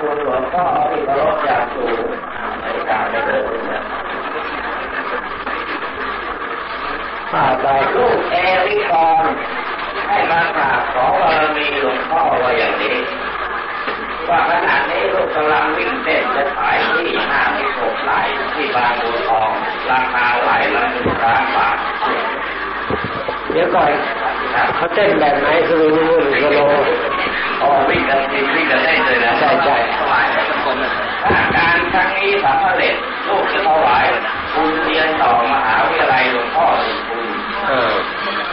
คุณหลวงพ่อที่เคารพอย่างสูงในการได้เดินข้าแต่ลูกเอริกอนให้มากราบขอบารมีหลวงพ่อว่าอย่างนี้ว่าขณะนี้ลูกกำลังวิ่งเต้นจะขายที่ห้าสิบหกไร่ที่บางบัวทองราคาไร่ละหนึ่งล้านบาทเดี๋ยวก่อนเขาเต้นแบบไหนสโลว์หรือโล อ๋อวิ่งกันจริงวิ่งกันได้เลยนะใช่ใช่ถวายพระสงฆ์ถ้าการครั้งนี้สำเร็จลูกจะถวายคุณเรียนต่อมหาวิทยาลัยหลวงพ่อหลวงคุณอ่า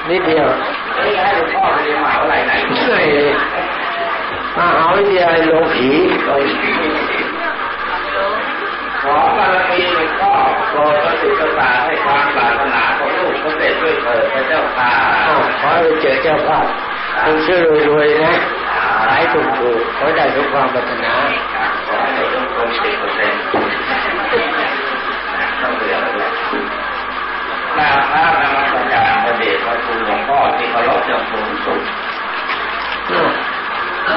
นิดเดียวเฮ้ยให้หลวงพ่อไปเรียนมหาวิทยาลัยไหนเฮ้ยมหาวิทยาลัยโลผีขอบารมีหลวงพ่อโปรดประสิทธิ์ศาสตร์ให้ความปรารถนาของลูกสำเร็จด้วยเถิดพระเจ้าค่ะอ้าวขอให้เจอเจ้าภาพคุณชื่อรวยๆนะ ขายถูกถูกๆขอให้ได้ทุกความปรารถนาขอให้ได้ลดลงสิบเปอร์เซ็นต์ต้องเรียนเลยหน้าพระนมัสการพระเดชพระคุณหลวงพ่อที่เคารพอย่างสูงสุด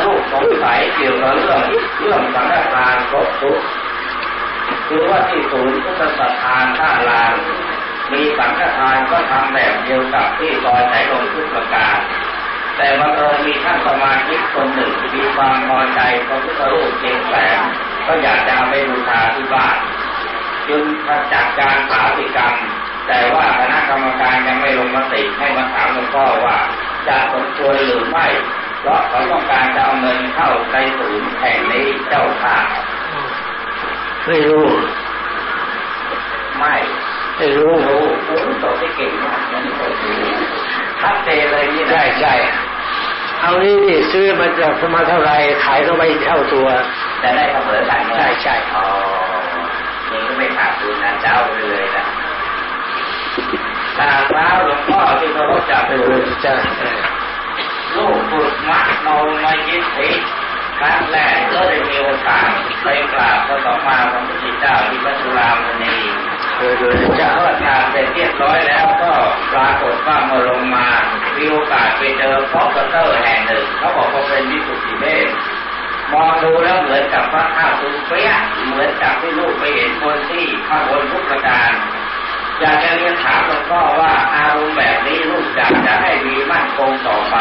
ลูกสงสัยเกี่ยวกับเรื่องเรื่องสังฆทานครบทุกคือว่าที่ศูนย์พุทธสถานท่าลานมีสังฆทานก็ทำแบบเดียวกับที่ซอยไหนลงทุกประการ แต่บังเอิญมีท่านสมาชิกคนหนึ่งมีความพอใจพระพุทธรูปเจงแสงก็อยากจะเอาไปบูชาที่บ้านจึงจัดการสาธิกรรม แต่ว่าคณะกรรมการยังไม่ลงมติให้มาถามหลวงพ่อว่าจะสมควรหรือไม่ เพราะเขาต้องการจะเอาเงินเข้าในศูนย์แห่งนี้เจ้าค่ะไม่รู้ ไม่ไม่รู้รู้รู้ตัวที่เก่งมากนั่นตัวรู้ชัดเจนเลยนี่นะ ใช่ใช่ เอานี่ดิซื้อมาจากสมาเท่าไหรขายเข้าไปเท่าตัวจะได้เสมอกันใช่ใช่อ๋อนี่ก็ไม่ขาดทุนนะเจ้าไปเลยนะตาเท้าหลวงพ่อที่เคารพจับเออจะเออลูกฝึกมัดเมามายิทธิครั้งแรกก็ได้มีโอกาสไปกราบพระสัมมาสัมพุทธเจ้าที่พระจุฬามณี เออเออจะจะทอดทานเสร็จเรียบร้อยแล้วก็ปรากฏว่ามื่อลงมามีโอกาสไปเจอพอกเตอร์แห่งหนึ่งเขาบอกว่าเป็นวิสุทธิเมธมองดูแล้วเหมือนกับพระข้าวตุนเปี้ยเหมือนกับที่ลูกไปเห็นคนที่ข้าบนทุกประการอยากจะเรียนถามหลวงพ่อว่าอารมณ์แบบนี้ลูกอยากจะให้มีมั่นคงต่อไป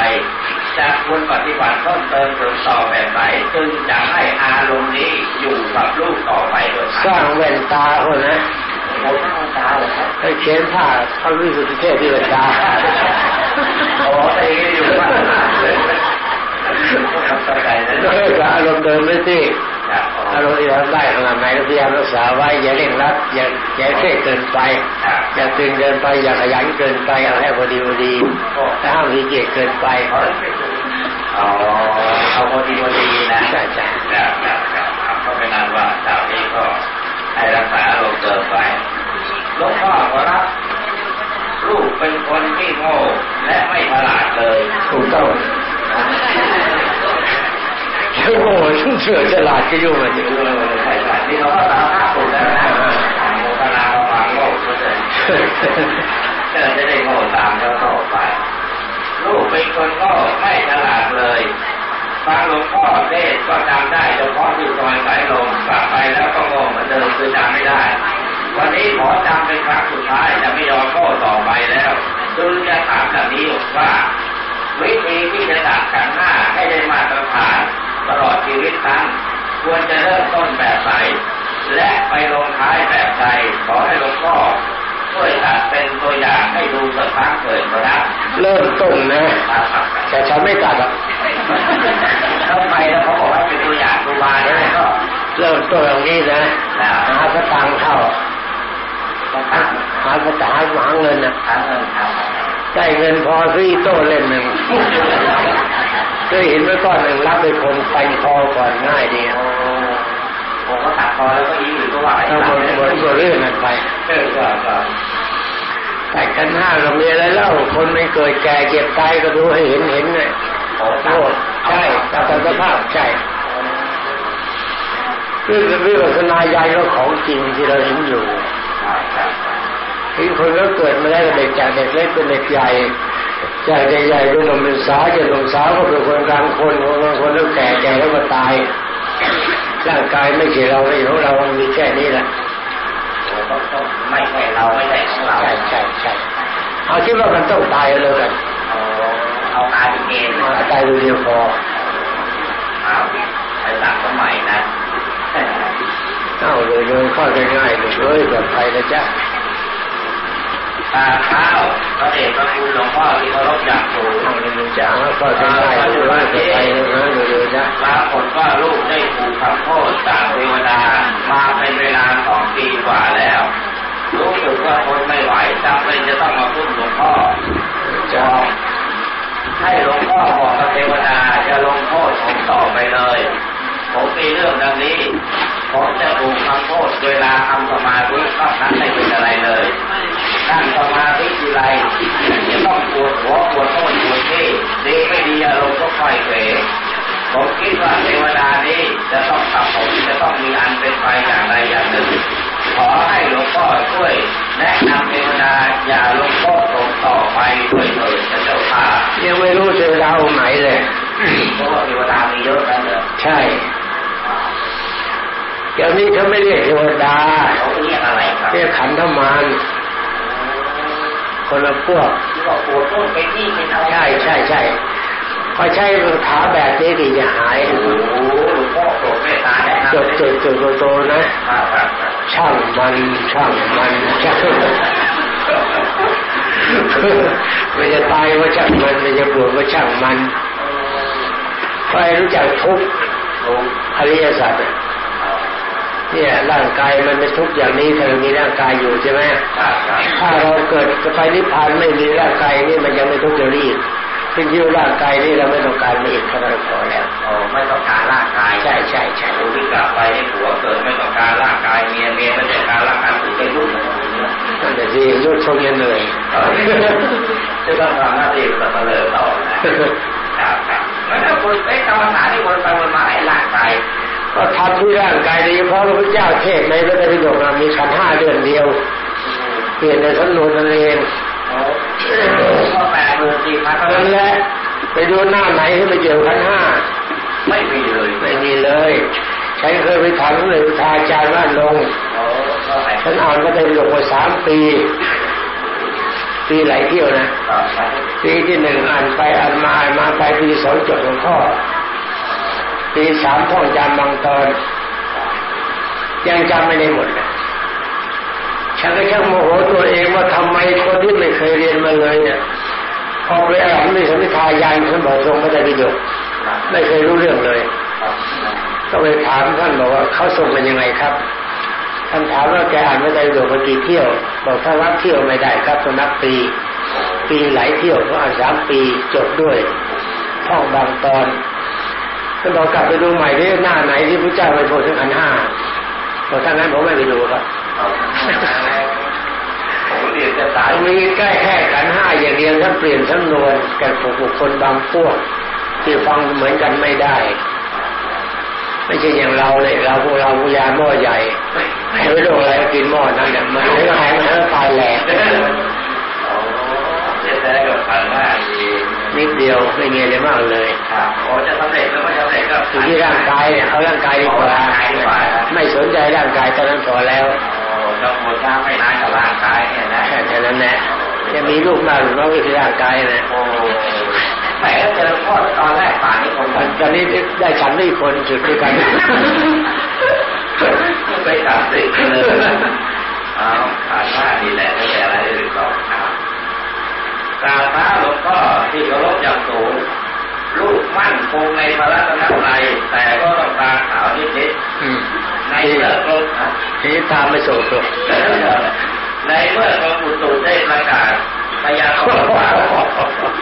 จะควรปฏิบัติเพิ่มเติมเสริมต่อแบบไหนจึงจะให้อารมณ์นี้อยู่กับลูกต่อไปโดยสร้างแว่นตาคนนะเราตั้งตา เหรอครับให้เขียนผ้าพระวิสุทธิเทพที่แว่นตาโอ้ไอ้อยู่บ้านเลยเข้าใจนะอารมณ์เดิมไม่สิครับอารมณ์ที่เราได้ขนาดไหนก็พยายามรักษาไว้อย่าเร่งรัดอย่าอย่าเคร่งเกินไป อย่าตึงเกินไป อย่าขยันเกินไปเอาให้พอดีพอดีถ้าห้ามมีเกียรเกินไปอ๋อเอาพอดีพอดีนะใช่ใช่ครับครับครับก็เป็นนั้นว่าเจ้านี้ก็ให้รักษาอารมณ์เกินไป หลวงพ่อขอรับลูกเป็นคนที่โง่และไม่ฉลาดเลยถูกต้องเชื่อโง่เชื่อฉลาดก็ยุ่งมาเอถึงอใช่ใช่ที่เราก็ตามภาพถูกแล้วนะโมทนาความโง่ก็เลยเธอจะได้โง่ตามเขาต่อไปลูกเป็นคนโง่ไม่ฉลาดเลยฟังหลวงพ่อเทศน์ก็จำได้เฉพาะที่ซอยสายลมก ชีวิตนั้นควรจะเริ่มต้นแบบไหนและไปลงท้ายแบบใดขอให้หลวงพ่อช่วยตัดเป็นตัวอย่างให้ดูสักครั้งเถิดครับเริ่มต้นนะแต่ฉันไม่ตัดหรอกทำไมแล้วเขาบอกว่าเป็นตัวอย่างครูบาเนี่ยก็เริ่มต้นอย่างนี้นะนะหาสตางค์เข้าต้องตั้งหาสตางค์หาเงินนะหาเงินทได้เงินพอซื้ออีโต้เล่มหนึ่ง เคยเห็นเมื่อก่อนหนึ่งรับไปคนไปคอก่อนง่ายดีำโอ้โหก็ตัดคอแล้วก็ยิ้มหรือก็ว่าไอ้ถ้าตัหมดดหมดก็เรื่องกันไปเออก็ก็แต่กันห้าก็มีอะไรเล่าคนไม่เกิดแก่เจ็บตายก็ดูให้เห็นเห็นไงโอ้โทษใช่ตามสภาพใช่คือวิปัสสนาญาณก็ของจริงที่เราเห็นอยู่ที่คนก็เกิดมาได้เด็กจากเด็กเล็กเป็นเด็กใหญ่ จากเด็กใหญ่เป็นหนุ่มเป็นสาวจากหนุ่มสาวก็เป็นคนกลางคนคนกลางคนแล้วแก่แก่แล้วก็ตายกายไม่ใช่เราไม่ของเรามันมีแค่นี้แหละไม่ใช่เราไม่ใช่ของเราใช่ใช่ใช่เอาคิดว่ามันต้องตายเลยกันเอาตายเองตายเดียวพอเอาไปสั่งสมัยนะเอาเลยเลยข้อง่ายๆเลยเลยแบบไทยนะจ๊ะ ตาเท้าพระเดชพระคุณหลวงพ่อที่เคารพอย่างสูงเอาเลยจ้ะข้อง่ายๆเลยแบบไทยนะเลยจ้ะปรากฏว่าลูกได้ถูกทำโทษจากเทวดามาเป็นเวลาสองปีกว่าแล้วรู้สึกว่าทนไม่ไหวจำเป็นจะต้องมาพึ่งหลวงพ่อจ้ะให้หลวงพ่อบอกกับเทวดาจะลงโทษผมต่อไปเลย ผมมีเรื่องดังนี้ ผมจะถูกทำโทษเวลาทำสมาธิก็นั้นไม่เป็นอะไรเลยนั่งสมาธิทีไรจะต้องปวดหัวปวดโน่นปวดนี่ดีไม่ดีอารมณ์ก็ค่อยเขวผมคิดว่าเทวดานี้จะต้องทำผมจะต้องมีอันเป็นไปอย่างใดอย่างหนึ่ง ขอให้หลวงพ่อช่วย แนะนำเทวดาอย่าลงโทษผมต่อไปด้วยเถิดพระเจ้าค่ะยังไม่รู้จะเราไหนเลยเพราะว่าเทวดามีเยอะนั่นเหรอใช่ เดี๋ยวนี้เขาไม่เรียกเทวดาเขาเรียกอะไรครับเรียกขันธมารคนละพวกที่บอกปวดต้นไปที่เป็นอะไรใช่ใช่ใช่พอใช้ขาแบบนี้ดีจะหายโอ้โหหลวงพ่อโปรดเมตตาแนะนำจดจดจดโตๆนะครับครับครับช่างมัน ช่างมันช่างมันจะตายว่าช่างมันมันจะปวดว่าช่างมันใครรู้จักทุกข์โอ้อริยสัจอะ เนี่ยร่างกายมันเป็นทุกข์อย่างนี้ถ้าเรามีร่างกายอยู่ใช่ไหมครับครับถ้าเราเกิดไปนิพพานไม่มีร่างกายนี่มันยังไม่ทุกข์จะรีบขึ้นชื่อร่างกายนี่เราไม่ต้องการมาอีกเท่านั้นพอแล้วโอ้ไม่ต้องการร่างกาย ใช่ใช่ใช่ผู้ที่กลับไปให้ผัวเกิดไม่ต้องการร่างกายเมียเมียไม่ต้องการร่างกายผู้เป็นลูกนั่นแหละสิยุดชงยังเหนื่อยจะต้องทำหน้าที่เป็นสับปะเลอต่อนะครับครับแล้วถ้าคนไอ้กรรมฐานที่คนไปวนมาไอ้ร่างกาย ก็ทำที่ร่างกายดยเฉพาะพระพุทธเจ้าเทศในพระไตรปิฎกนมีขันห้าเดือนเดียว เปลี่ยนในสำนวนนั่นเองโอ้ก็แปดหมื่นสี่พันนั่นแหละไปดูหน้าไหนที่มาเกี่ยวขันห้าไม่มีเลยไม่มีเลยฉันเคยไปถามหนึ่งทาอาจารย์ว่าลงอ้ก็ไปฉันอ่านพระไตรปิฎกมาสามปีปีหลายเที่ยวนะปปีที่หนึ่งอ่านไปอ่านมาอ่านมาไปปีสองจบหลวงพ่อ ปีสามท่องจำบางตอนยังจำไม่ได้หมดเลยฉันก็ช่างโมโหตัวเองว่าทำไมคนที่ไม่เคยเรียนมาเลยเนี่ยพอไปอ่านมีสมิทายานท่านบอกทรงพระไตรปิฎกไม่เคยรู้เรื่องเลย ก็ไปถามท่านบอกว่าเขาส่งเป็นยังไงครับท่านถามว่าแกอ่านพระไตรปิฎกมากี่เที่ยว บอกถ้านับเที่ยวไม่ได้ครับต้องนับปี ปีหลายเที่ยวก็อ่านสามปีจบด้วยท่องบางตอน ท่านบอกกลับไปดูใหม่ที่หน้าไหนที่พระเจ้าไปโพธิขันธ์ห้าบอกถ้างั้นผมไม่ไปดูครับผมเรียนจะตายมีใกล้แค่ขันธ์ห้าอย่างเดียวท่านเปลี่ยนสำนวนแก่บุคคลบางพวก ที่ฟังเหมือนกันไม่ได้ ไม่ใช่อย่างเราเลยเราพวกเราพยาหม้อใหญ่ให้ไปโดนอะไรกินหม้อนั่นเนี่ยมันไม่หายมันก็ตายแหลกเดี๋ยวจะได้กับขันว่าดี นิดเดียวไม่มีอะไรมากเลยครับโอ้จะสำเร็จหรือไม่สำเร็จก็อยู่ที่ร่างกายเนี่ยเอาร่างกายดีกว่าร่างกายดีกว่าไม่สนใจร่างกายตอนนั้นพอแล้วโอ้จะหมดช้าไม่นานกับร่างกายเนี่ยนะแค่แค่นั้นแหละจะมีลูกมากหรือน้อยก็คือร่างกายนะโอ้แหมเจอพ่อตอนแรกป่านนี้คงตอนนี้ได้ฉันด้วยคนจุดด้วยกันไปสามสิบเลยเอาขาดว่านี่แหละไม่ใช่อะไรอื่นหรอกครับ กราบพระหลวงพ่อที่เคารพอย่างสูงลูกมั่นคงในพระรัตนตรัยแต่ก็ต้องตาขาวนิดอืมๆในเมื่อกรมทีนี้ตามไม่ส่งตัวในเมื่อกรมอุตุได้ประกาศพยากรณ์ว่า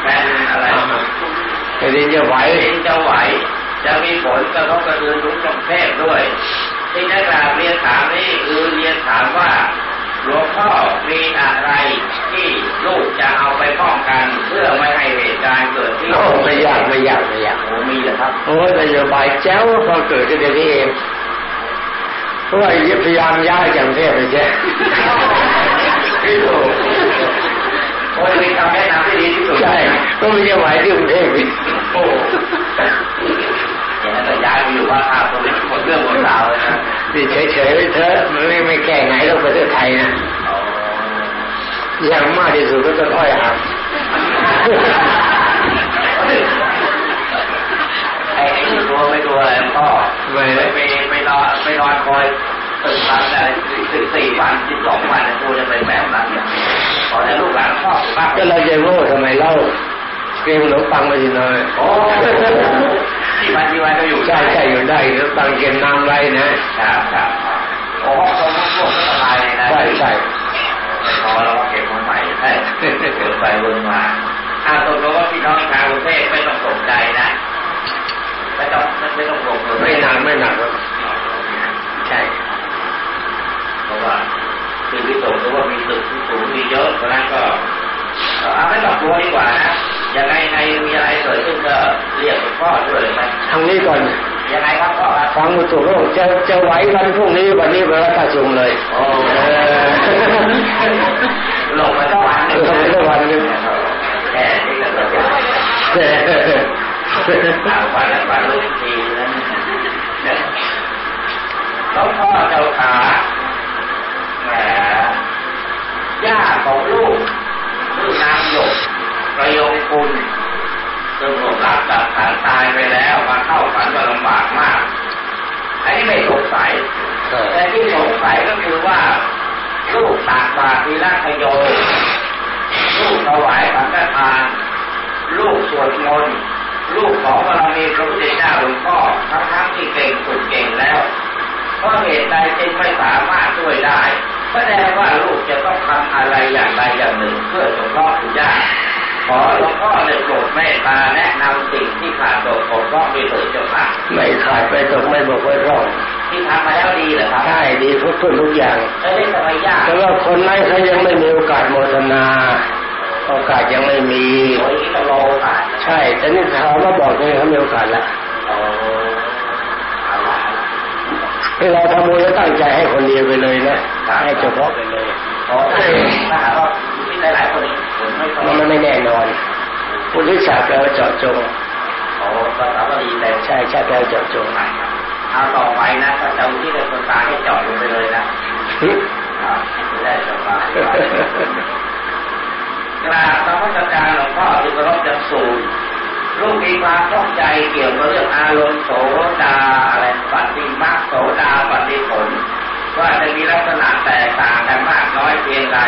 แผ่นอะไรแต่นี้จะไหวไหวจะไหว จะมีผลกระทบกระเทือนทุกประเทศด้วยที่ได้กราบเรียนถามนี้คือเรียนถามว่า หลวงพ่อมีอะไรที่ลูกจะเอาไปป้องกันเพื่อไม่ให้เหตุการณ์เกิดที่โอ้ไม่ยากไม่ยากไม่ยากโอ้มีเหรอครับโอ้ยนโยบายแจ้วพอเกิดขึ้นเดี๋ยวนี้เองเพราะว่าพยายามย้ายจากกรุงเทพไปแจ้พี่โตโอ้ยมีคำแนะนำที่ดีที่สุดใช่ก็ไม่จะไหวที่กรุงเทพอีกโอ้ายมันอยู่ว่าอาตรงนี้หมดเรื่องหมดราวเลยนะนี่เฉยๆเถอะไม่ไม่แก้ไหนแล้วประเทศไทยนะอย่างมากที่สุดก็ต้นอ้อยหากไอ้ที่รู้ไม่รู้อะไรพ่อไม่ไม่ไม่รอไม่รอคอยตื่นมาแต่สิบสี่วันสิบสองวันตัวจะเป็นแบบนั้นขอให้ลูกหลานพ่อก็เราจะโง่ทำไมเล่าเกมหลงฟังไปดีน้อย ที่วันที่วันก็อยู่ใช่ใช่อยู่ได้แล้วฟังเกมน้ำไรนะครับครับโอ้ตรงนั้นพวกก็สบายเลยนะใช่ใช่พอเราเก็บคนใหม่ใช่เกิดไปวนมาถ้าตกลงว่าพี่น้องชาวกรุงเทพไม่ต้องตกใจนะไม่ต้องไม่ต้องลงไม่นานไม่นานใช่เพราะว่าคือวิตกเพราะว่ามีตึกสูงมีเยอะเพราะนั้นก็เอาไม่ต้องกลัวดีกว่านะ ยังไงไงมีอะไรเกิดขึ้นก็เรียกพ่อช่วยเลยไหมทางนี้ก่อนยังไงครับพ่อฟังมุตุโลกจะจะไหววันพรุ่งนี้วันนี้เวลาตาจุงเลยโอ้หลงมาตั้งวันหนึ่งหลงมาตั้งวันนึงแค่นี้ก็จะวันละวันลูกทีนั้นหลวงพ่อเจ้าขาากบาตรทีละโยลูกถวายสังฆทาน ลูกสวดมนต์ลูกของบารมีพระพุทธเจ้าหลวงพ่อทั้งทั้งที่เก่งสุดเก่งแล้วเพราะเหตุใดจึงไม่สามารถช่วยได้แสดงว่าลูกจะต้องทำอะไรอย่างใดอย่างหนึ่งเพื่อสงเคราะห์คุณย่าขอหลวงพ่อได้โปรดเมตตาแนะนำสิ่งที่ขาดตกบกพร่องไปเถิดเจ้าค่ะไม่ขาดไปตกไม่บกไว้ร่อง ที่ทำมาแล้วดีเหรอครับใช่ดีทุกทุกทุกอย่างไม่ได้ทำไมยากแต่ว่าคนนั้นเขายังไม่มีโอกาสโมทนาโอกาสยังไม่มีโอ้ยต้องรอโอกาสใช่แต่นี่เขามาบอกเลยเขามีโอกาสแล้วเราทำบุญแล้วตั้งใจให้คนเดียวไปเลยนะให้เฉพาะไปเลยขอให้ถ้าหากว่าที่หลายๆคนมันไม่แน่นอนพุทธิศาสตร์แปลว่าเจาะจงโอ้ภาษาบาลีแต่ใช่ใช่แปลว่าเจาะจง เอาต่อไปนะถ้าจำที่ในคนตาให้เจาะลงไปเลยนะได้สบายกราบพระพุทธการหลวงพ่อที่เคารพจะสูงลูกมีความข้องใจเกี่ยวกับเรื่องอารมณ์โสดาอะไรปฏิมาโสดาปฏิผลว่าจะมีลักษณะแตกต่างกันมากน้อยเพียงใด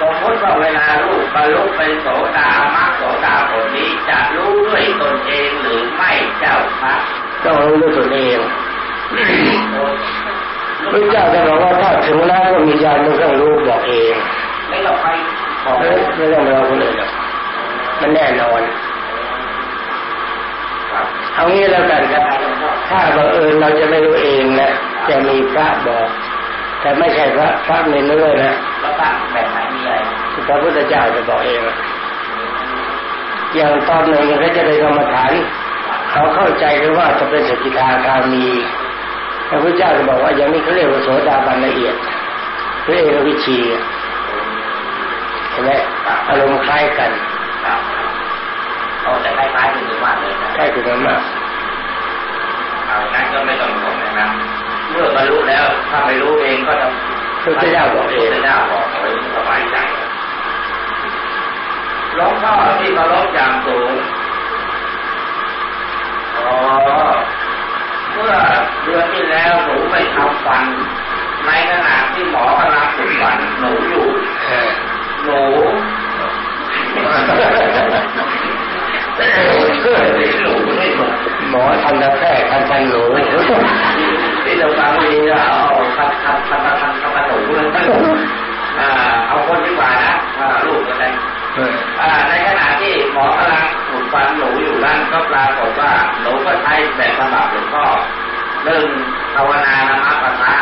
สมมติว่าเวลาลูกบรรลุเป็นโสดามรรคโสดาผลนี้จะรู้ด้วยตนเองหรือไม่เจ้าคะต้องรู้ด้วยตนเอง พระเจ้าจะบอกว่าถ้าถึงแล้วก็มีญาณมันต้องรู้บอกเองไม่ต้องไปไม่ต้องรอคนอื่นมันแน่นอนเอางี้แล้วกันครับถ้าบังเอิญเราจะไม่รู้เองนะจะมีพระบอก แต่ไม่ใช่พระพระในเนื้อนะพระแบบไหนมีอะไรพระพุทธเจ้าจะบอกเองอย่างตอนหนึ่งเขาจะไปกรรมฐานเขาเข้าใจหรือว่าจะเป็นสกิทาคามี พระพุทธเจ้าจะบอกว่าอย่างนี้เขาเรียกว่าโสดาบันละเอียดเพื่อเอวิชีเห็นไหมอารมณ์คล้ายกันโอ้แต่คล้ายๆถึงมากเลยนะใช่ถึงมากเอางั้นก็ไม่ต้องห่วงนะครับเมื่อบรรลุแล้วถ้าไม่รู้เองก็จะพระเจ้าบอกเองพระเจ้าบอกเอาไว้สบายใจหลวงพ่อที่เคารพอย่างสูงอ๋อ เมื่อเดือนที่แล้วหนูไปทำฟัน ในขณะที่หมอกำลังฝึกฟันหนูอยู่หนูหมอทันตแพทย์ทันทันหนูที่เราฟังดีเอาทันทันทันทันทันทันหนูเลยเอาคนดีกว่านะลูกอะไรในขณะที่ห มอกำลังขุดฟันหนูอยู่นั่นก็ปรากฏว่าหนูก็ใช้แบบฉบับหลวงพ่อหนึ่งภาวนานามะปะทะ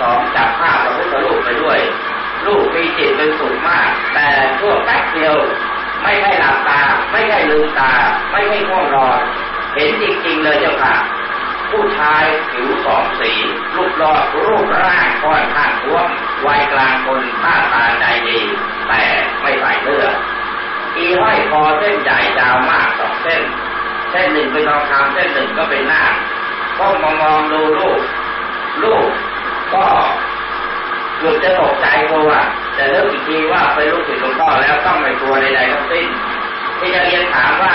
สองจับภาพพระพุทธรูปไปด้วยลูกมีจิตเป็นสุขมาก แต่ช่วแป๊บเดียว ไม่ใช่หลับตา ไม่ใช่ลืมตา ไม่ใช่ง่วงนอน เห็นจริงๆเลยเจ้าค่ะ ผู้ชายผิวสองสีรูปรอดรูปร่างค่อนข้างท้วมวัยกลางคนหน้าตาใจดี แต่ไม่ใส่เลือด อีห้อยคอเส้นใหญ่ยาวมากสองเส้น เส้นหนึ่งเป็นทองคำเส้นหนึ่งก็เป็นหน้าก็มองมองดูลูก ลูกก็คืกือบจะตกใจเพราะว่าแต่เริ่มอีกทีว่าไปลูกศิษย์หลวงพ่อแล้วต้องไม่กลัวใดๆทั้งสิ้นที่จะเรียนถามว่า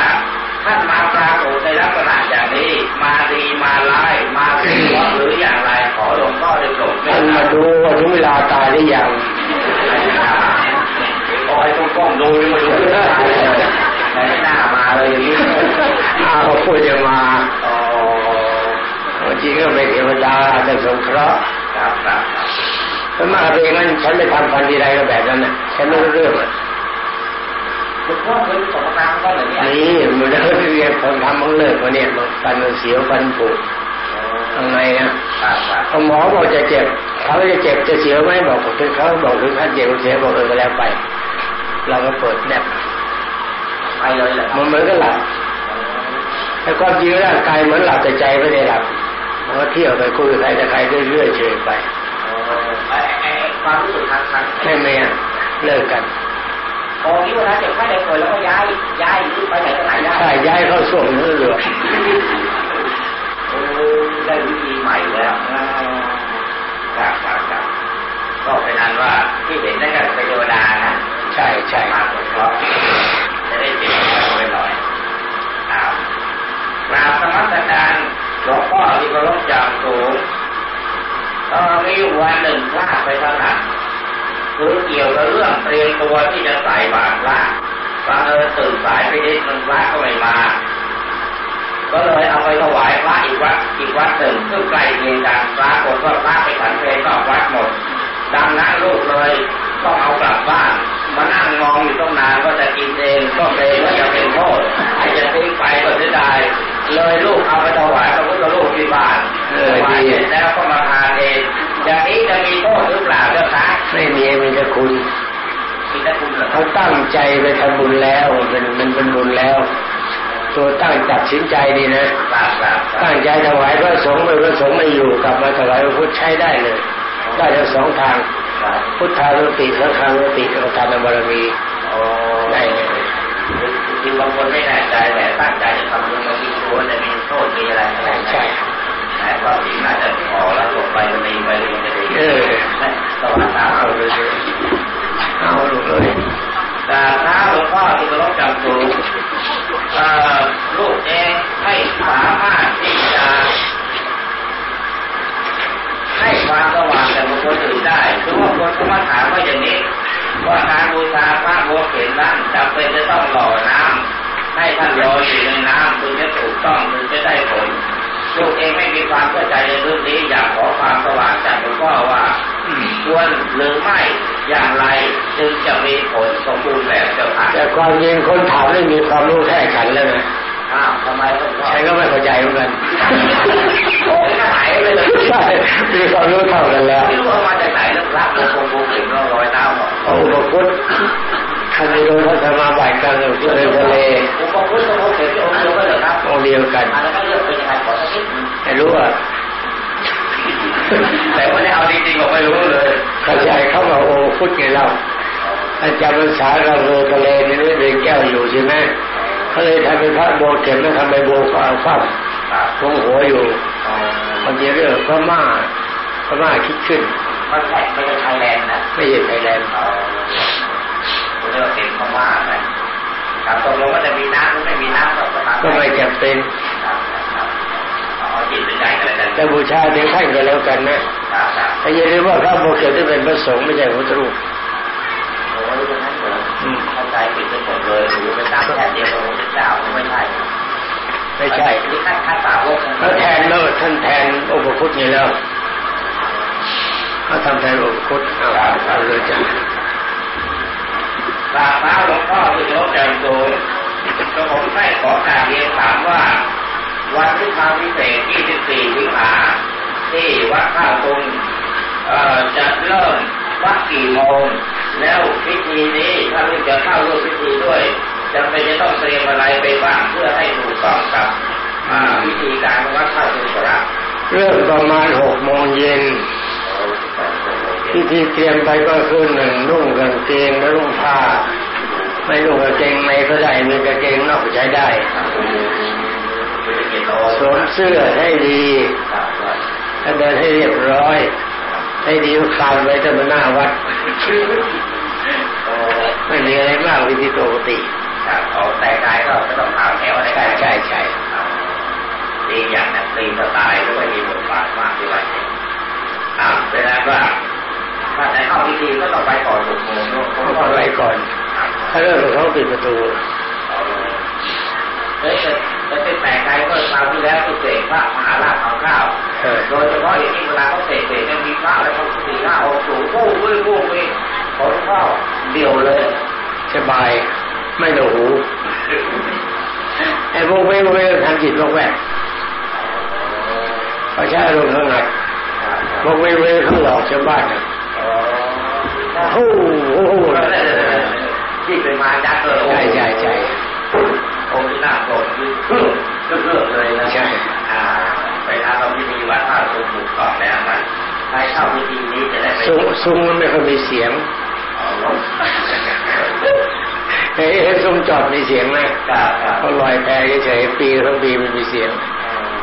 ท่านมาปรากฏในลักษณะอย่างนี้ มาดีมาร้ายมาดีหรืออย่างไรขอหลวงพ่อได้โปรดเมท่านตมาตาดูว่าถึงเวลาตายหรือยัง อให้ทุกคนดูมาดูไม่น่ามาเลยอย่างนี้อ้าวพูดจะมาอ๋อบางก็เป็นเทวดาแต่สงเคราะห์ครับถ้ามาเป็นองนั้นฉันไม่ทำฟันทีไรก็แบบนั้นน่ะฉันไม่รู้เรื่องอะหลวงพ่อเคยสอนทางก็เหมือนเนี่ยนี่มันเลิกเรียนคนทำมันเลิกมาเนี่ยมันฟันมันเสียวฟันผุทำไงอะพอหมอบอกจะเจ็บเขาจะเจ็บจะเสียวไหมบอกถึงเขาบอกถึงท่านเจ็บเสียบอกเออก็แล้วไป เราก็เปิดแนบไปเลยแหละมันเหมือนกับหลับแต่ความจริงร่างกายเหมือนหลับแต่ใจไม่ได้หลับมันก็เที่ยวไปคุยกับใครแต่ใครเรื่อยๆเฉยไปไอ้ไอ้ความรู้สึกทางทางแม่แม่เลิกกันโอ้นี่เวลาเจ็บไข้ได้ป่วยแล้วก็ย้ายย้ายไปไหนก็ไหนได้ถ้าย้ายเข้าส่วงนั่นเหลือโอ้ได้วิธีใหม่แล้วครับครับครับก็เป็นนั้นว่าที่เห็นนั่นก็เป็นเทวดานะ ใช่ใช่มาสงเคราะจะได้เจ็บกันไปหน่อยครับกราบสมัสการหลวงพ่อที่เคารพอย่างสูงก็มีวันหนึ่งพลาดไปเท่านั้นคือเกี่ยวกับเรื่องเตรียมตัวที่จะใส่บาตรพระบังเอิญตื่นสายไปนิดนึงพระก็ไม่มา ก็เลยเอาไปถวายพระอีกวัดอีกวัดหนึ่งซึ่งใกลเคียงกันปรากฏว่าพระไปฉันเพลนอกวัดหมด ดังนั้นลูกเลยต้องเอากลับบ้าน มานั่งมองอยู่ต้องนานก็จะกินเองก็เกรงว่าจะเป็นโทษให้จะทิ้งไปก็เสียดายเลยลูกเอาไปถวายพระพุทธรูปที่บ้านถวายเสร็จแล้วก็มาทานเองอย่างนี้จะมีโทษหรือเปล่าเจ้าคะไม่มีมีแต่คุณมีแต่คุณเหรอเขาตั้งใจไปทำบุญแล้วมันมันเป็นบุญแล้ว ตัวตั้งตัดสินใจดีนะครับครับครัตั้บงใจถวายพระสงฆ์ไปพระสงฆ์ไม่อยู่กลับมาถวายพระพุทธใช้ได้เลยได้ทั้งสองทาง พุทธานุติสังฆานุติกรรมฐานบารมีโอ้ได้เลยคือบางคนไม่แน่ใจแต่ตั้งใจจะทำบุญบางทีกลัวจะมีโทษมีอะไรใช่ใช่แต่ความจริงน่าจะพอแล้วจบไปมันดีไปเลยจะดีเออสวัสดีเอาเลยเอาลูกเลยแต่ถ้าหลวงพ่อที่เคารพจำสูงเอ่อลูกเองไม่สามารถที่จะให้ความสว่างแก่บุ คคลอื่นได้คือว่าคนเขามาถามว่าอย่างนี้ ว่าการบูชาพระบัวเข็นนั้นจำเป็นจะต้องหล่อน้ำให้ท่านลอยอยู่ในน้ำถึงจะถูกต้องถึงจะได้ผลลูกเองไม่มีความเข้าใจในเรื่องนี้อยากขอความสว่างจากหลวงพ่อว่าควรหรือไม่อย่างไรจึงจะมีผลสมบูรณ์แบบเจ้าค่ะแต่ความจริงคนถามไม่มีความรู้แค่ฉันแล้วนะ ทำไมหลวงพ่อฉันก็ไม่เข้าใจเหมือนกันโอ้ยหายไปเลยใช่มีความรู้เท่ากันแล้วไม่รู้เอามาจากไหนแล้วพระโคงโคงเห็นเราลอยน้ำหมดโอ้พระพุทธท่านโดยพระธรรมบายกันเลยเลยทะเลผมบอกพุทธโคงเห็นที่องค์เดียวกันเหรอครับองค์เดียวกันอันนั้นก็เลือกเป็นยังไงขอสักนิดนึงไม่รู้ว่าแต่ว่าได้เอาจริงๆผมไม่รู้เลยเข้าใจเข้ามาโอ้พุทธไงเราอาจารย์ภาษาเราเลยทะเลนี่ไม่เป็นแก้วอยู่ใช่ไหม เขาเลยทำเป็นพระโบเข็มแล้วทำเป็นโบฟ้าฟ้าครับทงหัวอยู่บางทีเรื่องพม่าพม่าคิดขึ้นมันแข่งไม่ใช่ไทยแลนด์นะไม่ใช่ไทยแลนด์เอาเรียกว่าเป็นพม่าไหมครับตกลงว่าจะมีน้ำหรือไม่มีน้ำก็ตามก็ไม่จำเป็นครับครับเอาจิตเป็นใจกันเลยกันแต่บูชาเดี๋ยวท่านก็แล้วกันนะครับครับแต่อย่าลืมว่าพระโบเข็มที่เป็นพระสงฆ์ไม่ใช่พระพุทธรูป โอ้ยตรงนั้นเลยอืมงใจผิดไปหมดเลยหรือไปตั้งแทนเดียวกับพระพุทธเจ้าไม่ใช่ไม่ใช่นี่ท่านท่านสาวกแล้วแทนแล้วท่านแทนองค์พระพุทธนี่แล้วเขาทำแทนองค์พระพุทธเอาเอาเลยจ้ะกราบเท้าหลวงพ่อที่เคารพใจสูงกระผมได้ขอการเรียนถามว่า วันที่ทางพิเศษ 24 สิงหาที่วัดท่าตุงเอ่อจะเริ่ม วัดกี่โมง แล้วพิธีนี้ถ้าลูกจะเข้าร่วมพิธีด้วยจำเป็นจะต้องเตรียมอะไรไปบ้างเพื่อให้ถูกต้องกับอ่าพิธีการวัดท่าตุงครับเริ่มประมาณหกโมงเย็นพิธีเตรียมไปก็คือหนึ่งนุ่งกางเกงและนุ่งผ้า ไม่นุ่งกางเกงในก็ได้มีกางเกงนอกใช้ได้สวมเสื้อให้ดีและเดินให้เรียบร้อย ให้ดีคลานไว้จะมาหน้าวัดโอ้ไม่มีอะไรมากวิธีปกติครับเอาแต่กายก็ไม่ต้องถามแถวอะไรใช่ใช่ใช่ดีอย่างนั้นตีสไตล์ก็ไม่มีบทบาทมากที่ว่าเนี่ยอ่าเวลาว่าถ้าจะเข้าพิธีก็ต้องไปก่อนหกโมงเนอะเขาก็ไปก่อนครับถ้าเริ่มเขาปิดประตูเฮ้ยจะเป็นแปลกใจเมื่อคราวที่แล้วที่เสกพระมหาราชทำข้าวเออ โดยเฉพาะอย่างนี้เวลาเขาเสกเสกจะมีพระแล้วเขาสี่ห้าองค์สูงกู้กู้กู้กู้ขอข้าวเดียวเลย สบาย ไม่หนูหูไอ้พวกไม่ไม่ทำจิตพวกแวกเขาใช้อารมณ์สงัดพวกไม่ไม่เขาหลอกชาวบ้านนะโอ้โหที่เป็นมาจากเลยใช่ใช่ใช่องค์ที่หน้าโกรธคือเลือกเลยนะใช่ อ่าไปทำพิธีวัดท่าทรงบุกก่อนแล้วนะใครเข้าพิธีนี้จะได้ไปซุ้งซุ้งมันไม่ค่อยมีเสียงเฮ้ยเห็นซุ้งจอดมีเสียงไหมครับครับเขาลอยแพเฉยๆปีทั้งปีมันมีเสียง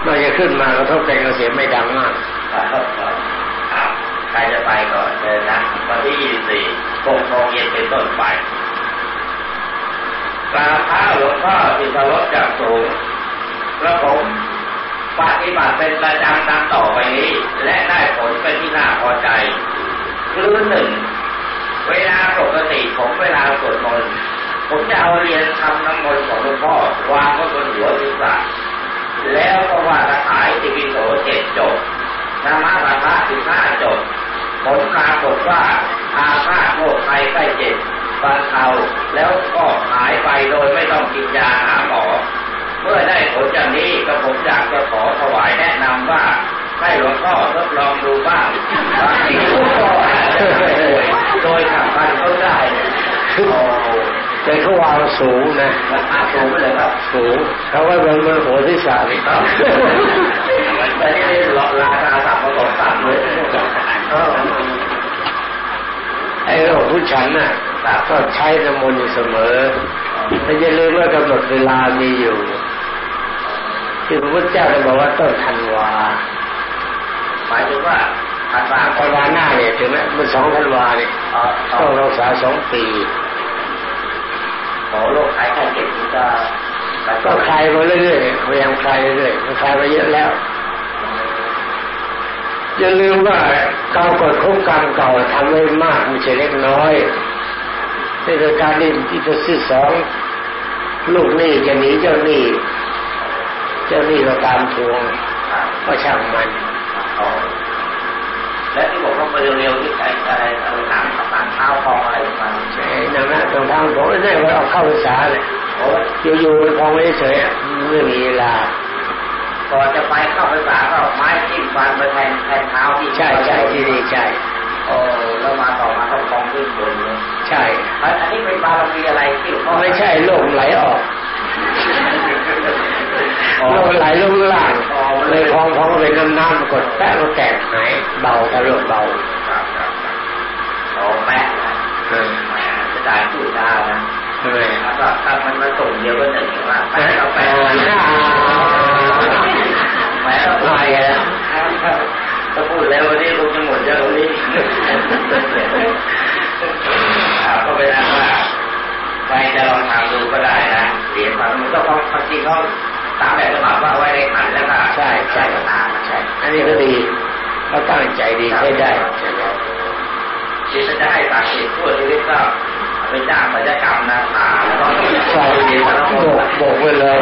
นอกจากขึ้นมากระทบแรงกระเสียงไม่ดังมากครับครับใครจะไปก่อนเชิญนะวันที่ยี่สี่หกโมงเย็นเป็นต้นไปกราบพระหลวงพ่อสิทธรสจากสูงกระผม ปฏิบัติเป็นประจำตามต่อไปนี้ และได้ผลเป็นที่น่าพอใจคือหนึ่งเวลาปกติผมเวลาสวดมนต์ผมจะเอาเรียนทำน้ำมนต์ของหลวงพ่อวางไว้บนหัวศีรษะแล้วก็ว่าคาถาอิติปิโสเจ็ดจบธรรมะบาทะสิบห้าจบผลปรากฏว่าอาฆาตโรคภัยไข้เจ็บบรรเทาแล้วก็หายไปโดยไม่ต้องกินยาหาหมอ เมื่อได้ผลอย่างนี้ก็ผมอยากจะขอถวายแนะนำว่าให้หลวงพ่อทดลองดูบ้างบางทีผู้ก็อาจจะไม่ป่วยโดยขับพันเขาได้เนี่ยโอ้แต่เขาวางสูงนะอาสูงไปเลยครับสูงเขาไว้บนบนหัวที่สามนี่แต่นี่ได้หลอกลาตาสับมาบอกสับเลยไอ้โรคผู้ฉันน่ะก็ใช้น้ำมนต์อยู่เสมอแต่อย่าลืมว่ากำหนดเวลามีอยู่ ที่พระพุทธเจ้าได้บอกว่าต้นธันวา หมายถึงว่าพันวาธันวาหน้าเนี่ยถึงไหมมันสองธันวาเนี่ยเอ่อต้องรักษาสองปีขอโรคภัยไข้เจ็บนี่ก็ก็คลายมาเรื่อยๆพยายามคลายเรื่อยๆมันคลายมาเยอะแล้ว อย่าลืมว่าการกดคุกกรรมเก่าทำไว้มากไม่ใช่เล็กน้อยนี่คือการดิ้นที่ตัวที่สองลูกหนี้จะหนีเจ้าหนี้ เจ้าหนี้ก็ตามทวงก็ช่างมันอ๋อและที่บอกว่าไปเร็วๆที่ใส่อะไรอะไรหนังหนังเท้าคองอะไรประมาณนี้ไอ้นั่นนะตรงทางผมไอ้นี่ว่าเอาเข้าภาษาเลยโอ้ยอยู่ๆมันพองไม่เฉยๆอะไม่มีเวลาก่อนจะไปเข้าภาษาก็ไม้จิ้มฟันไปแทนแทนเท้าที่ใช่ใช่ที่นี่ใช่โอ้แล้วมาต่อมาต้องคองขึ้นบนเลยใช่อันนี้เป็นบารมีอะไรที่หลวงพ่อไม่ใช่โลกไหลออก อ๋อโลกไหลลงล่างเลยพองพองก็เป็นน้ำน้ำกดแป๊ะก็แตกหายเบาถ้าโลกเบาครับครับครับโอ้แม่นะเออแม่จะได้พูดได้นะทำไมถ้าก็ถ้ามันมาส่งเดียวก็หนึ่งว่าแม่เราแปลอ่อนหน้าแม่เราลายแล้วถ้าพูดแล้ววันนี้คงจะหมดเยอะวันนี้ครับก็เป็นอันว่าใครจะลองทำดูก็ได้นะเหรียญพันมันก็ต้องจริงเขา ตามแบบฉบับว่าไว้ในขันแล้วก็ใช่ใช่ตามใช่อันนี้ก็ดีเขาตั้งใจดีใช้ได้ใช่ไหมที่จะให้ตัดสินทั่วชีวิตก็ไปจ้างศัลยกรรมนะขาแล้วก็ใช่โบกโบกไปเลย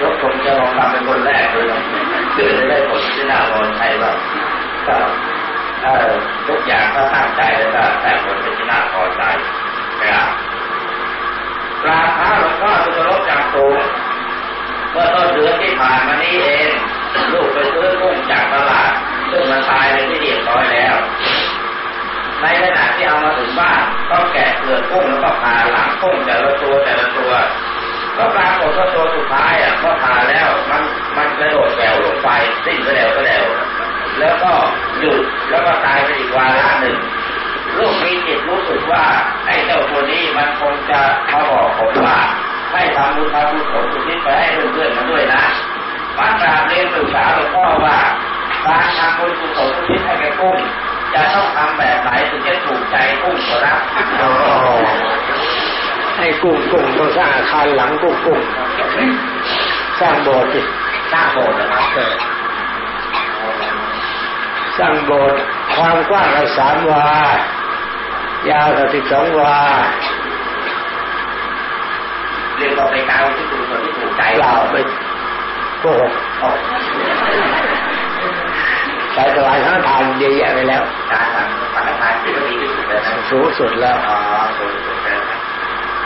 ยกผมจะลองทำเป็นคนแรกเลยเพื่อจะได้ผลที่น่าพอใจว่าก็เออทุกอย่างก็ตั้งใจแล้วก็แต่ผลเป็นที่น่าพอใจนะครับ กราบพระหลวงพ่อสุรบจากสูงเมื่อต้นเดือนที่ผ่านมานี้เอง ลูกไปซื้อกุ้งจากตลาด ซึ่งมันตายเป็นที่เรียบร้อยแล้ว ในขณะที่เอามาถึงบ้านก็แกะเปลือกกุ้งแล้วก็ผ่าหลังกุ้งแต่ละตัวแต่ละตัวก็ปรากฏว่าตัวสุดท้ายอะพอผ่าแล้วมันมันกระโดดแหววลงไปสิ้นกระเดวกระเดวแล้วก็หยุดแล้วก็ตายไปอีกวาระหนึ่ง ลูกมีจิตรู้สึกว่าไอ้เจ้าตัวนี้มันคงจะมาบอกผมว่าให้ทำบุญทำบุญผลสุทิศไปให้เพื่อนๆมันด้วยนะมากราบเรียนปรึกษาหลวงพ่อว่าการทำบุญกุศลอุทิศให้กุ้งจะต้องทำแบบไหนถึงจะถูกใจกุ้งครับอ๋อให้กุ้งกุ้งต้องสร้างอาคารหลังกุ้งกุ้งสร้างโบสถ์สิสร้างโบสถ์นะครับเออสร้างโบสถ์ ความกว้างสามวา ยาวสิบสองวาเรียกว่าเป็นการที่ถูกคนที่ถูกใจเปล่าไม่โกหกโอ้สายสลายทั้งทางเยอะแยะไปแล้วการทำสังฆทานที่ดีที่สุดเลยนะสูงสุดแล้วอ๋อถูกถูกแล้ว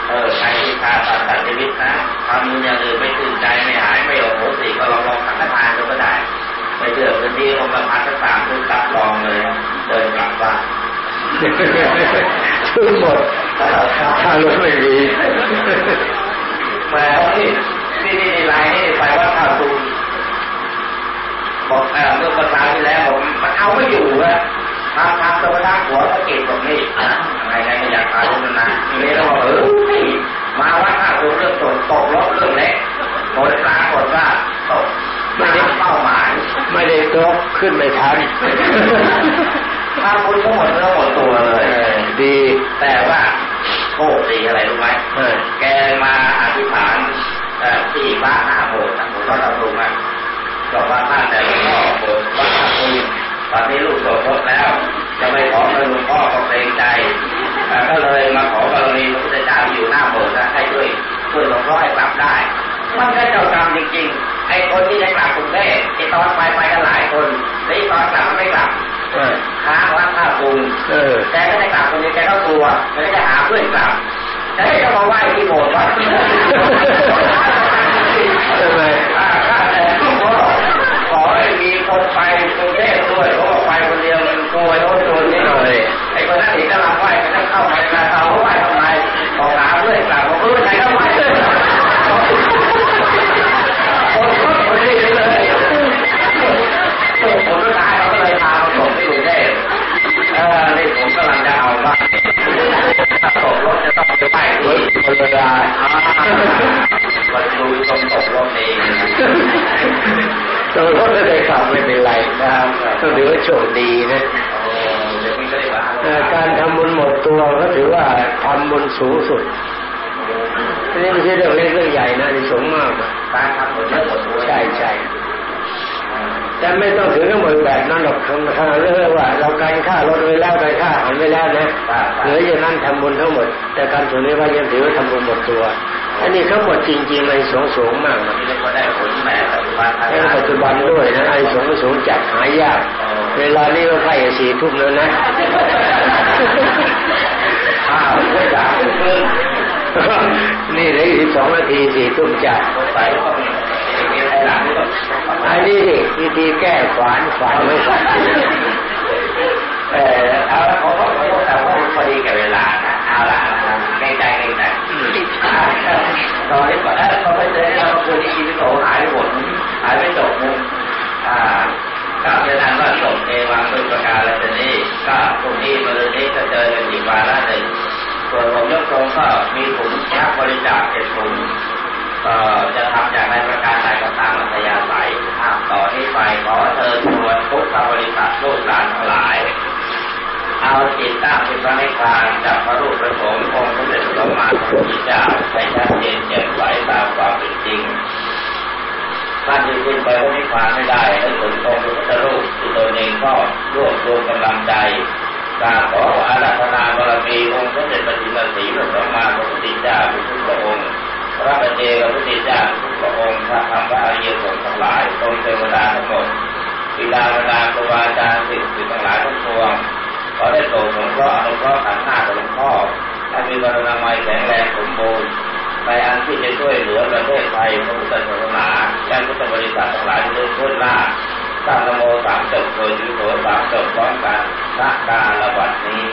เออใครที่ฆ่าสัตว์ตัดชีวิตนะทำอย่างอื่นไม่ตื่นใจไม่หายไม่โอโหสิก็ลองลองสังฆทานดูก็ได้ ไม่เดือดพื้นที่ลงมาพักสักสามทุกตับลองเลยเดินกลับบ้านซื้อหมดถ้ารถไม่มีแหมาที่ที่นี่ในไลน์นี่ไปว่าข่าวตูนบอกเอ่อเมื่อประมาณที่แล้วผมมันเอาไม่อยู่อะทำทำตัวทางหัวสะเก็ดบอกนี่อะไรไงไม่อยากพาลูกนะนี้เราบอกเออมาว่าข่าวตูนเรื่องตกตกรถเรื่องเล็กผลปรากฏว่าตกไม่ได้เป้าหมาย ไม่ได้ตกขึ้นไม่ทันถ้าคุณก็หมดเนื้อหมดตัวเลเอยอดี แต่ว่าโชคดีอะไรรู้ไหมเออแกมาอธิษฐานเอ่อที่บ้านหน้าโบสถ์นะผมก็ทำถูกไหมบอกว่าท่านแต่หลวงพ่อโบสถ์บ้านหน้าโบสถ์ตอนนี้ลูกโสดแล้วจะไปขอเงินหลวงพ่อก็เกรงใจเอ่อก็เลยมาขอกรณีพระพุทธเจ้าที่อยู่หน้าโบสถ์นะให้ช่วยช่วยหลวงพ่อให้กลับได้มันก็เจ้ากรรมจริงๆ ไอ้คนที่ได้กลับกรุงเทพไอ้ตอนไปไปกันหลายคนไอ้ตอนกลับมันไม่กลับเออค้างวัดท่าปูนเออแกก็จะกลับคนเดียวแกก็กลัวแกก็จะหาเพื่อนกลับแกก็จะมาไหว้ที่โบสถ์วัดทำไมอ่าข้าแต่หลวงพ่อขอให้มีคนไปกรุงเทพด้วยเพราะว่าไปคนเดียวมันกลัวโน้นตัวนี้หน่อยไอ้คนนั้นเห็นกำลังไหว้ก็จะเข้าไปนะเขาไหว้ทำไมบอกหาเพื่อนกลับบอกเออไหนก็ไห ก็ถือว่าโชคดีนะเอ่อการทำบุญหมดตัวก็ถือว่าทำบุญสูงสุดอันนี้ไม่ใช่เรื่องเล็กเรื่องใหญ่นะนี่สงส์มากนะการทำบุญเยอะหมดตัวใช่ใช่แต่ไม่ต้องถึงกับหมดแบบนั้นหรอกขนาดเรื่องว่า เราการฆ่ารถไว้แล้วการฆ่าอาหันไว้แล้วนะเหลือจากนั้นทำบุญทั้งหมด แต่การส่วนนี้ว่ายังถือว่าทำบุญหมดตัว อันนี้เขาหมดจริงๆเลยสงสูงมากนะนี่เรียกว่าได้ผลแม่ปัจจุบันในปัจจุบันด้วยนะไอ้สงสูงจัดหายาก เวลานี้ก็ใกล้จะสี่ทุ่มแล้วนะอ้าวไม่อยากเพิ่มนี่เหลืออีกสองนาทีสี่ทุ่มจัดสงสัยว่ามีอะไรหลังนี่ก็อันนี้ดิวิธีแก้ขวานขวานไม่ขาด จะทำอย่างไรประการใดก็ตามอัธยาศัยภาพต่อนี้ไปขอเชิญชวนทุกขบริษัทลูกหลานทั้งหลาย เอาจิตตั้งเป็นพระนิพพานจากพระรูปพระสงฆ์องค์สมเด็จพระมาพุทธเจ้าให้ชัดเจนแจ่มใสตามความเป็นจริงท่านที่ขึ้นไปพระนิพพานไม่ได้ให้ถึงองค์พระพุทธรูปที่ตนเองก็รวบรวมกำลังใจกราบขออาราธนาบารมีองค์สมเด็จพระจินสีพระสัมมาสัมพุทธเจ้าทุกพระองค์ พระบัณฑิตพระพุทธเจ้าทุกพระองค์พระธรรมพระอริยสงฆ์ทั้งหลายตรงเทวดาทั้งหมดบิดาบรรดาครูบาอาจารย์สิ่งสิ่งทั้งหลายทั้งปวงขอได้โปรดสงเคราะห์อนุเคราะห์ขันธ์หน้ากับหลวงพ่อให้มีบารมีไมยแข็งแรงสมบูรณ์ในอันที่จะช่วยเหลือประเทศไทยพระพุทธศาสนาและพุทธบริษัททั้งหลายที่ได้วยล่าสร้างนโมสามจบโดยถือโถสามจบพร้อมกันนักการระบัดนี้